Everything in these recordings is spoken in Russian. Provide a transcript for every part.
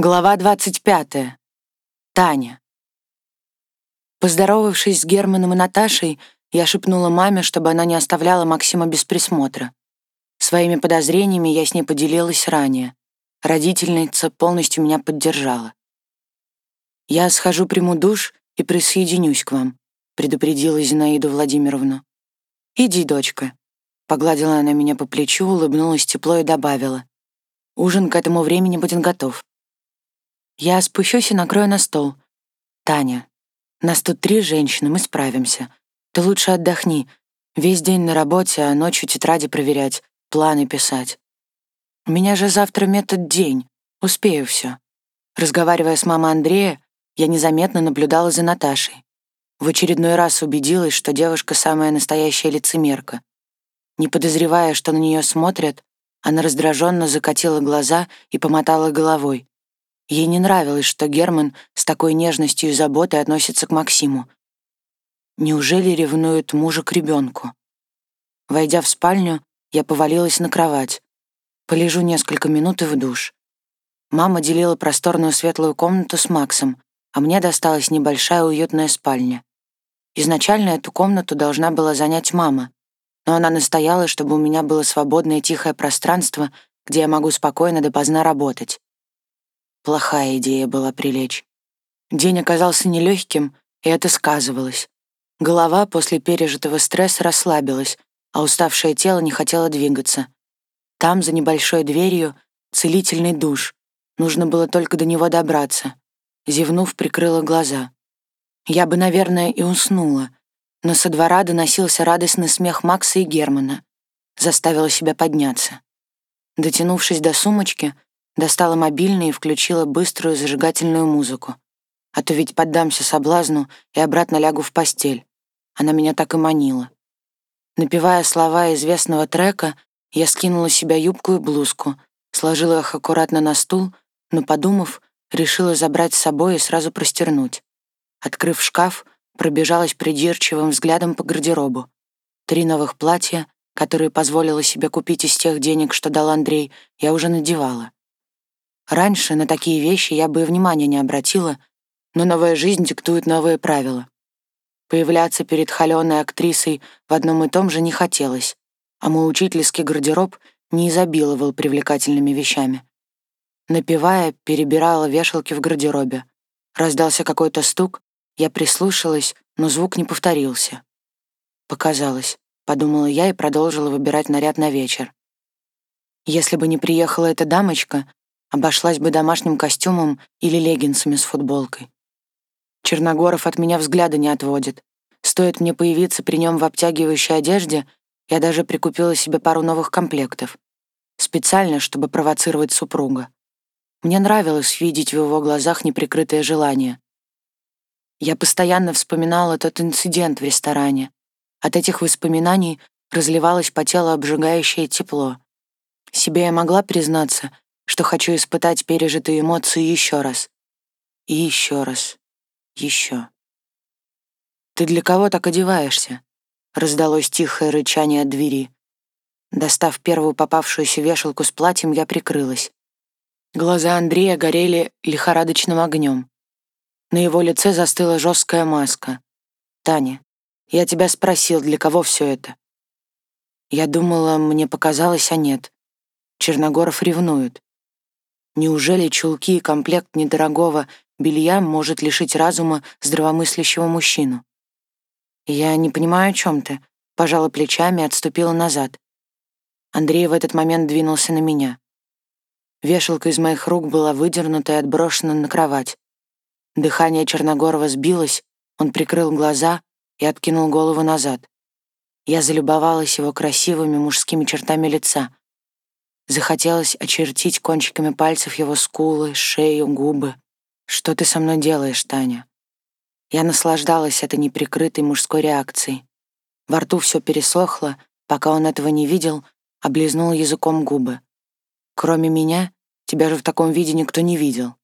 Глава 25. Таня. Поздоровавшись с Германом и Наташей, я шепнула маме, чтобы она не оставляла Максима без присмотра. Своими подозрениями я с ней поделилась ранее. Родительница полностью меня поддержала. «Я схожу, приму душ и присоединюсь к вам», предупредила Зинаиду Владимировну. «Иди, дочка», — погладила она меня по плечу, улыбнулась тепло и добавила. «Ужин к этому времени будет готов». Я спущусь и накрою на стол. Таня, нас тут три женщины, мы справимся. Ты лучше отдохни. Весь день на работе, а ночью тетради проверять, планы писать. У меня же завтра метод день. Успею все. Разговаривая с мамой Андрея, я незаметно наблюдала за Наташей. В очередной раз убедилась, что девушка самая настоящая лицемерка. Не подозревая, что на нее смотрят, она раздраженно закатила глаза и помотала головой, Ей не нравилось, что Герман с такой нежностью и заботой относится к Максиму. Неужели ревнует мужа к ребенку? Войдя в спальню, я повалилась на кровать. Полежу несколько минут и в душ. Мама делила просторную светлую комнату с Максом, а мне досталась небольшая уютная спальня. Изначально эту комнату должна была занять мама, но она настояла, чтобы у меня было свободное тихое пространство, где я могу спокойно допоздна работать. Плохая идея была прилечь. День оказался нелегким, и это сказывалось. Голова после пережитого стресса расслабилась, а уставшее тело не хотело двигаться. Там, за небольшой дверью, целительный душ. Нужно было только до него добраться. Зевнув, прикрыла глаза. Я бы, наверное, и уснула, но со двора доносился радостный смех Макса и Германа. Заставила себя подняться. Дотянувшись до сумочки, Достала мобильный и включила быструю зажигательную музыку. А то ведь поддамся соблазну и обратно лягу в постель. Она меня так и манила. Напевая слова известного трека, я скинула с себя юбку и блузку, сложила их аккуратно на стул, но, подумав, решила забрать с собой и сразу простернуть. Открыв шкаф, пробежалась придирчивым взглядом по гардеробу. Три новых платья, которые позволила себе купить из тех денег, что дал Андрей, я уже надевала. Раньше на такие вещи я бы и внимания не обратила, но новая жизнь диктует новые правила. Появляться перед холеной актрисой в одном и том же не хотелось, а мой учительский гардероб не изобиловал привлекательными вещами. Напевая, перебирала вешалки в гардеробе. Раздался какой-то стук, я прислушалась, но звук не повторился. «Показалось», — подумала я и продолжила выбирать наряд на вечер. Если бы не приехала эта дамочка, Обошлась бы домашним костюмом или леггинсами с футболкой. Черногоров от меня взгляда не отводит. Стоит мне появиться при нем в обтягивающей одежде, я даже прикупила себе пару новых комплектов. Специально, чтобы провоцировать супруга. Мне нравилось видеть в его глазах неприкрытое желание. Я постоянно вспоминала тот инцидент в ресторане. От этих воспоминаний разливалось по телу обжигающее тепло. Себе я могла признаться, что хочу испытать пережитые эмоции еще раз. И еще раз. Еще. «Ты для кого так одеваешься?» — раздалось тихое рычание от двери. Достав первую попавшуюся вешалку с платьем, я прикрылась. Глаза Андрея горели лихорадочным огнем. На его лице застыла жесткая маска. «Таня, я тебя спросил, для кого все это?» Я думала, мне показалось, а нет. Черногоров ревнует. Неужели чулки и комплект недорогого белья может лишить разума здравомыслящего мужчину? Я не понимаю, о чем ты. Пожала плечами и отступила назад. Андрей в этот момент двинулся на меня. Вешалка из моих рук была выдернута и отброшена на кровать. Дыхание Черногорова сбилось, он прикрыл глаза и откинул голову назад. Я залюбовалась его красивыми мужскими чертами лица, Захотелось очертить кончиками пальцев его скулы, шею, губы. «Что ты со мной делаешь, Таня?» Я наслаждалась этой неприкрытой мужской реакцией. Во рту все пересохло, пока он этого не видел, облизнул языком губы. «Кроме меня, тебя же в таком виде никто не видел».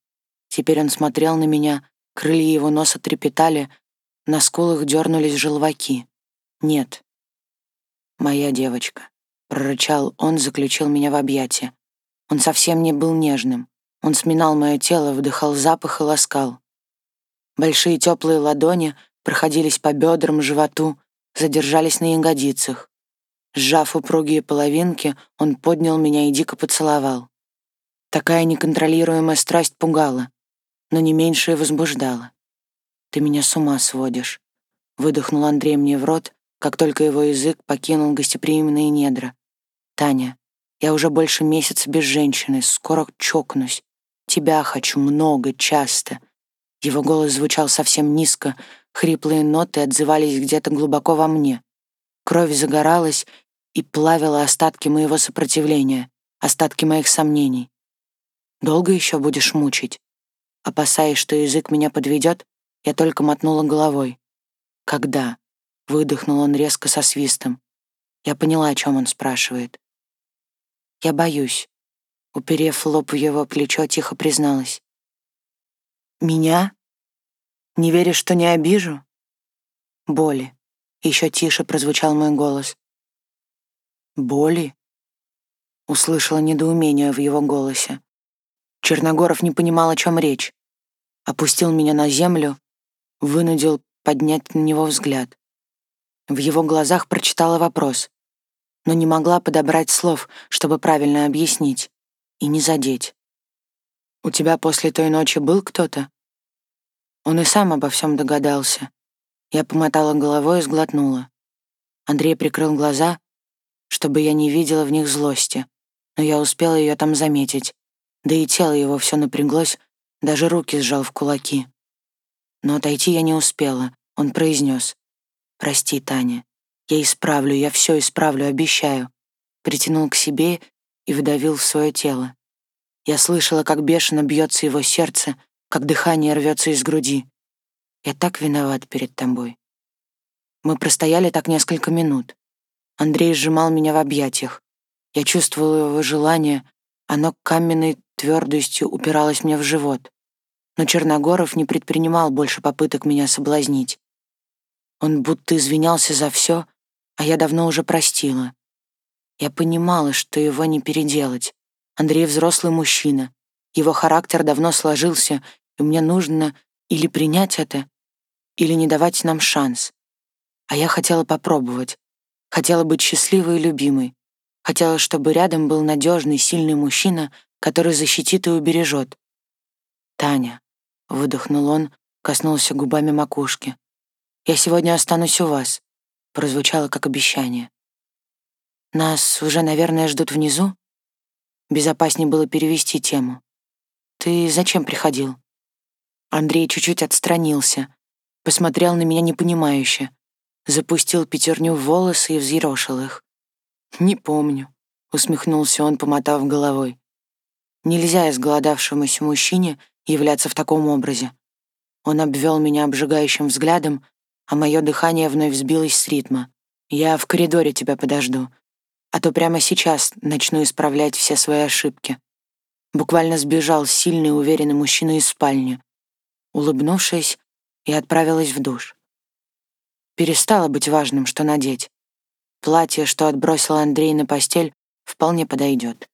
Теперь он смотрел на меня, крылья его носа трепетали, на скулах дернулись желваки. «Нет, моя девочка». Прорычал он, заключил меня в объятия. Он совсем не был нежным. Он сминал мое тело, вдыхал запах и ласкал. Большие теплые ладони проходились по бедрам, животу, задержались на ягодицах. Сжав упругие половинки, он поднял меня и дико поцеловал. Такая неконтролируемая страсть пугала, но не меньшее возбуждала. «Ты меня с ума сводишь», — выдохнул Андрей мне в рот, как только его язык покинул гостеприимные недра. «Таня, я уже больше месяца без женщины, скоро чокнусь. Тебя хочу много, часто». Его голос звучал совсем низко, хриплые ноты отзывались где-то глубоко во мне. Кровь загоралась и плавила остатки моего сопротивления, остатки моих сомнений. Долго еще будешь мучить? Опасаясь, что язык меня подведет, я только мотнула головой. «Когда?» — выдохнул он резко со свистом. Я поняла, о чем он спрашивает. «Я боюсь», — уперев лоб в его плечо, тихо призналась. «Меня? Не веришь, что не обижу?» «Боли», — еще тише прозвучал мой голос. «Боли?» — услышала недоумение в его голосе. Черногоров не понимал, о чем речь. Опустил меня на землю, вынудил поднять на него взгляд. В его глазах прочитала вопрос но не могла подобрать слов, чтобы правильно объяснить и не задеть. «У тебя после той ночи был кто-то?» Он и сам обо всем догадался. Я помотала головой и сглотнула. Андрей прикрыл глаза, чтобы я не видела в них злости, но я успела ее там заметить, да и тело его все напряглось, даже руки сжал в кулаки. Но отойти я не успела, он произнес: «Прости, Таня, я исправлю, я все исправлю, обещаю. Притянул к себе и вдавил в свое тело. Я слышала, как бешено бьется его сердце, как дыхание рвется из груди. Я так виноват перед тобой. Мы простояли так несколько минут. Андрей сжимал меня в объятиях. Я чувствовала его желание, оно каменной твердостью упиралось мне в живот. Но Черногоров не предпринимал больше попыток меня соблазнить. Он будто извинялся за все, а я давно уже простила. Я понимала, что его не переделать. Андрей взрослый мужчина. Его характер давно сложился, и мне нужно или принять это, или не давать нам шанс. А я хотела попробовать. Хотела быть счастливой и любимой. Хотела, чтобы рядом был надежный, сильный мужчина, который защитит и убережет. «Таня», — выдохнул он, коснулся губами макушки, — «я сегодня останусь у вас прозвучало как обещание. «Нас уже, наверное, ждут внизу?» Безопаснее было перевести тему. «Ты зачем приходил?» Андрей чуть-чуть отстранился, посмотрел на меня непонимающе, запустил пятерню в волосы и взъерошил их. «Не помню», — усмехнулся он, помотав головой. «Нельзя изголодавшемуся мужчине являться в таком образе». Он обвел меня обжигающим взглядом, а мое дыхание вновь сбилось с ритма. «Я в коридоре тебя подожду, а то прямо сейчас начну исправлять все свои ошибки». Буквально сбежал сильный и уверенный мужчина из спальни. Улыбнувшись, я отправилась в душ. Перестало быть важным, что надеть. Платье, что отбросил Андрей на постель, вполне подойдет.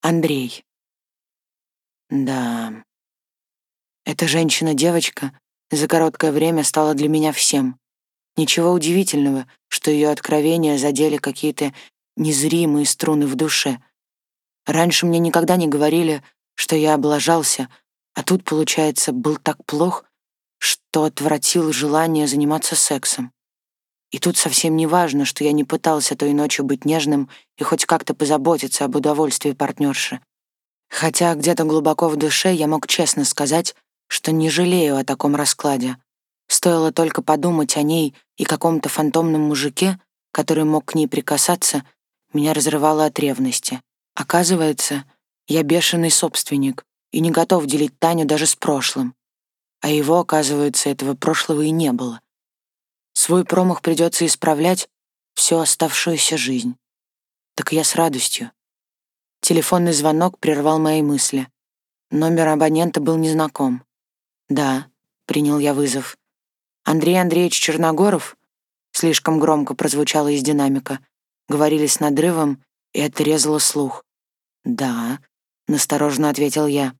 Андрей. Да. Эта женщина-девочка за короткое время стала для меня всем. Ничего удивительного, что ее откровения задели какие-то незримые струны в душе. Раньше мне никогда не говорили, что я облажался, а тут, получается, был так плох, что отвратил желание заниматься сексом. И тут совсем не важно, что я не пытался той ночью быть нежным и хоть как-то позаботиться об удовольствии партнерши. Хотя где-то глубоко в душе я мог честно сказать, что не жалею о таком раскладе. Стоило только подумать о ней и каком-то фантомном мужике, который мог к ней прикасаться, меня разрывало от ревности. Оказывается, я бешеный собственник и не готов делить Таню даже с прошлым. А его, оказывается, этого прошлого и не было. Свой промах придется исправлять всю оставшуюся жизнь. Так я с радостью. Телефонный звонок прервал мои мысли. Номер абонента был незнаком. «Да», — принял я вызов. «Андрей Андреевич Черногоров?» Слишком громко прозвучало из динамика. Говорили с надрывом, и это резало слух. «Да», — настороженно ответил я.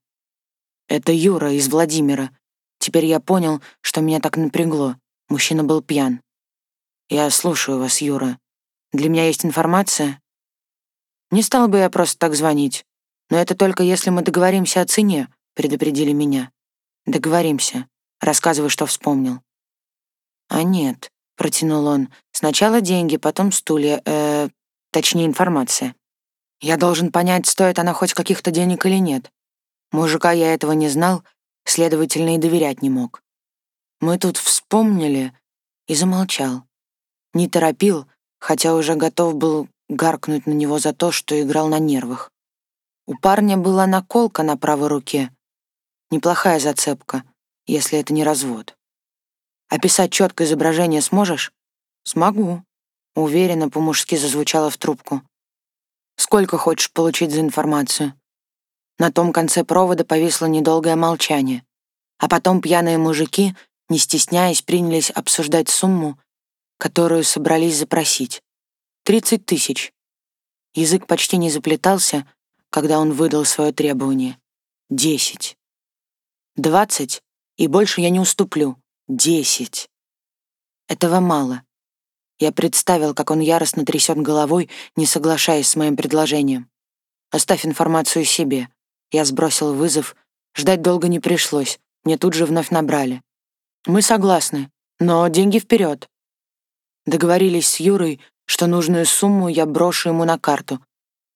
«Это Юра из Владимира. Теперь я понял, что меня так напрягло. Мужчина был пьян. Я слушаю вас, Юра. Для меня есть информация?» «Не стал бы я просто так звонить. Но это только если мы договоримся о цене», — предупредили меня. «Договоримся. Рассказывай, что вспомнил». «А нет», — протянул он. «Сначала деньги, потом стулья, э, точнее, информация. Я должен понять, стоит она хоть каких-то денег или нет. Мужика я этого не знал, следовательно, и доверять не мог. Мы тут вспомнили и замолчал. Не торопил, хотя уже готов был гаркнуть на него за то, что играл на нервах. У парня была наколка на правой руке. Неплохая зацепка, если это не развод. Описать четкое изображение сможешь? Смогу. Уверенно по-мужски зазвучало в трубку. Сколько хочешь получить за информацию? На том конце провода повисло недолгое молчание, а потом пьяные мужики, не стесняясь, принялись обсуждать сумму, которую собрались запросить. Тридцать тысяч. Язык почти не заплетался, когда он выдал свое требование. Десять. Двадцать, и больше я не уступлю. Десять. Этого мало. Я представил, как он яростно трясет головой, не соглашаясь с моим предложением. «Оставь информацию себе». Я сбросил вызов. Ждать долго не пришлось. Мне тут же вновь набрали. «Мы согласны, но деньги вперед. Договорились с Юрой, что нужную сумму я брошу ему на карту.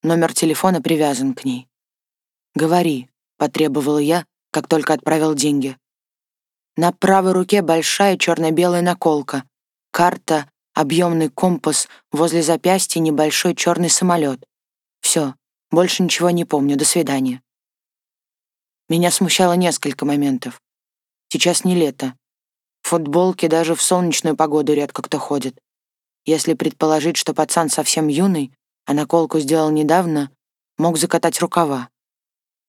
Номер телефона привязан к ней. «Говори», — потребовала я, как только отправил деньги. На правой руке большая черно-белая наколка, карта, объемный компас, возле запястья небольшой черный самолет. Все, больше ничего не помню, до свидания. Меня смущало несколько моментов. Сейчас не лето. В футболке даже в солнечную погоду редко кто ходит. Если предположить, что пацан совсем юный, а наколку сделал недавно, мог закатать рукава.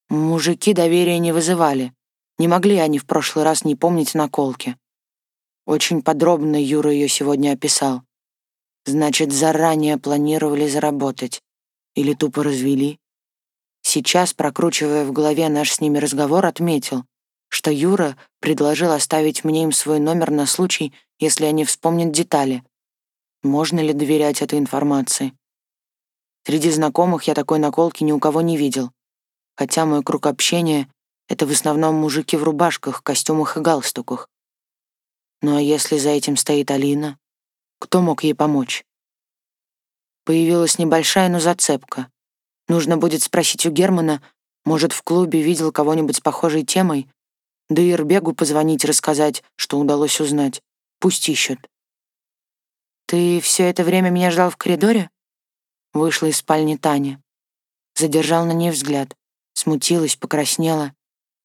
Мужики доверия не вызывали. Не могли они в прошлый раз не помнить наколки. Очень подробно Юра ее сегодня описал. Значит, заранее планировали заработать. Или тупо развели. Сейчас, прокручивая в голове наш с ними разговор, отметил, что Юра предложил оставить мне им свой номер на случай, если они вспомнят детали. Можно ли доверять этой информации? Среди знакомых я такой наколки ни у кого не видел. Хотя мой круг общения это в основном мужики в рубашках, костюмах и галстуках. Ну а если за этим стоит Алина? Кто мог ей помочь? Появилась небольшая, но зацепка. Нужно будет спросить у Германа, может, в клубе видел кого-нибудь с похожей темой, да и Ирбегу позвонить, рассказать, что удалось узнать. Пусть ищут. «Ты все это время меня ждал в коридоре?» Вышла из спальни Таня. Задержал на ней взгляд. Смутилась, покраснела.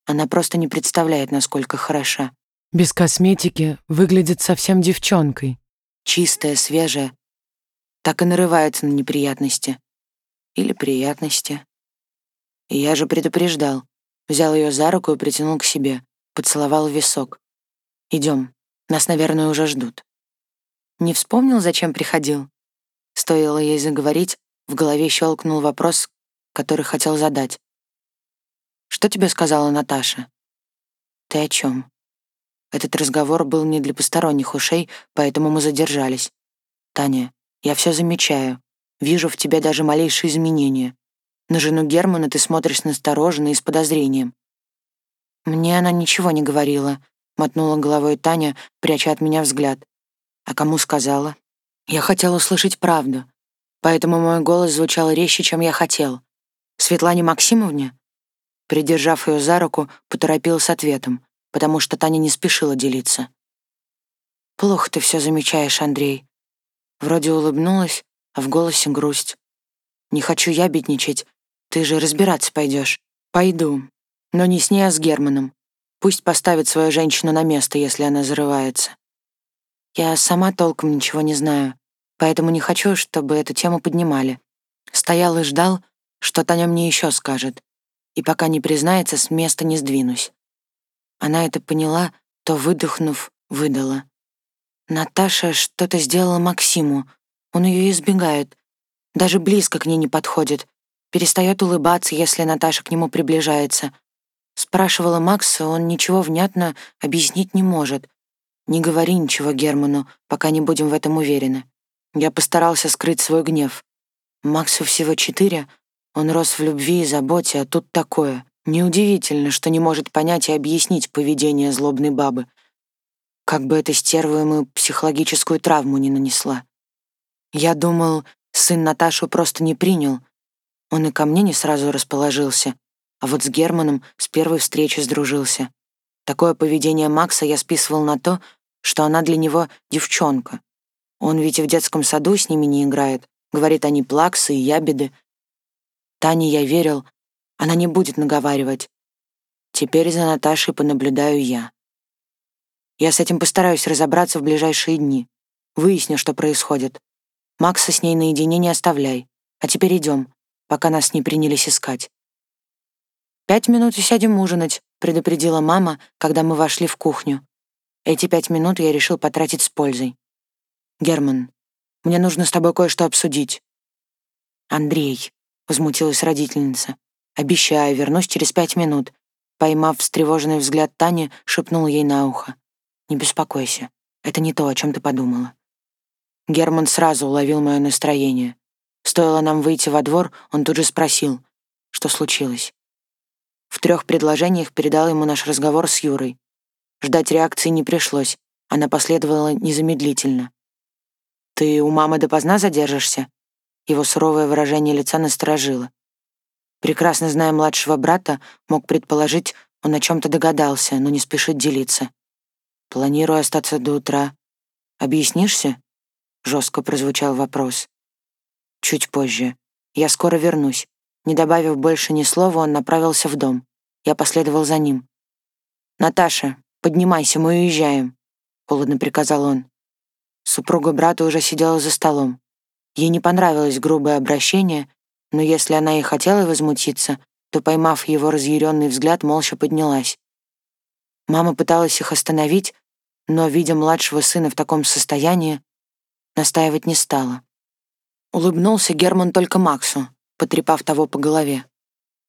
Она просто не представляет, насколько хороша. Без косметики выглядит совсем девчонкой. Чистая, свежая. Так и нарывается на неприятности. Или приятности. И я же предупреждал. Взял ее за руку и притянул к себе. Поцеловал в висок. Идем. Нас, наверное, уже ждут. Не вспомнил, зачем приходил? Стоило ей заговорить, в голове щелкнул вопрос, который хотел задать. Что тебе сказала Наташа? Ты о чем? Этот разговор был не для посторонних ушей, поэтому мы задержались. Таня, я все замечаю. Вижу в тебе даже малейшие изменения. На жену Германа ты смотришь настороженно и с подозрением. Мне она ничего не говорила, мотнула головой Таня, пряча от меня взгляд. А кому сказала? Я хотела услышать правду, поэтому мой голос звучал резче, чем я хотел. Светлане Максимовне? Придержав ее за руку, поторопил с ответом, потому что Таня не спешила делиться. «Плохо ты все замечаешь, Андрей». Вроде улыбнулась, а в голосе грусть. «Не хочу я бедничать. Ты же разбираться пойдешь. Пойду. Но не с ней, а с Германом. Пусть поставит свою женщину на место, если она зарывается. Я сама толком ничего не знаю, поэтому не хочу, чтобы эту тему поднимали. Стоял и ждал, что Таня мне еще скажет и пока не признается, с места не сдвинусь. Она это поняла, то, выдохнув, выдала. Наташа что-то сделала Максиму. Он ее избегает. Даже близко к ней не подходит. перестает улыбаться, если Наташа к нему приближается. Спрашивала Макса, он ничего внятно объяснить не может. Не говори ничего Герману, пока не будем в этом уверены. Я постарался скрыть свой гнев. Максу всего четыре, он рос в любви и заботе, а тут такое. Неудивительно, что не может понять и объяснить поведение злобной бабы. Как бы эта стерва ему психологическую травму не нанесла. Я думал, сын Наташу просто не принял. Он и ко мне не сразу расположился, а вот с Германом с первой встречи сдружился. Такое поведение Макса я списывал на то, что она для него девчонка. Он ведь и в детском саду с ними не играет. Говорит, они плаксы и ябеды. Тане я верил, она не будет наговаривать. Теперь за Наташей понаблюдаю я. Я с этим постараюсь разобраться в ближайшие дни. Выясню, что происходит. Макса с ней наедине не оставляй. А теперь идем, пока нас не принялись искать. «Пять минут и сядем ужинать», — предупредила мама, когда мы вошли в кухню. Эти пять минут я решил потратить с пользой. «Герман, мне нужно с тобой кое-что обсудить». «Андрей», — возмутилась родительница, — «обещаю, вернусь через пять минут». Поймав встревоженный взгляд Тани, шепнул ей на ухо. «Не беспокойся, это не то, о чем ты подумала». Герман сразу уловил мое настроение. Стоило нам выйти во двор, он тут же спросил, что случилось. В трех предложениях передал ему наш разговор с Юрой. Ждать реакции не пришлось, она последовала незамедлительно. «Ты у мамы допоздна задержишься?» Его суровое выражение лица насторожило. Прекрасно зная младшего брата, мог предположить, он о чем-то догадался, но не спешит делиться. «Планирую остаться до утра. Объяснишься?» Жестко прозвучал вопрос. Чуть позже. Я скоро вернусь. Не добавив больше ни слова, он направился в дом. Я последовал за ним. «Наташа, поднимайся, мы уезжаем», — холодно приказал он. Супруга брата уже сидела за столом. Ей не понравилось грубое обращение, но если она и хотела возмутиться, то, поймав его разъяренный взгляд, молча поднялась. Мама пыталась их остановить, но, видя младшего сына в таком состоянии, Настаивать не стала. Улыбнулся Герман только Максу, потрепав того по голове.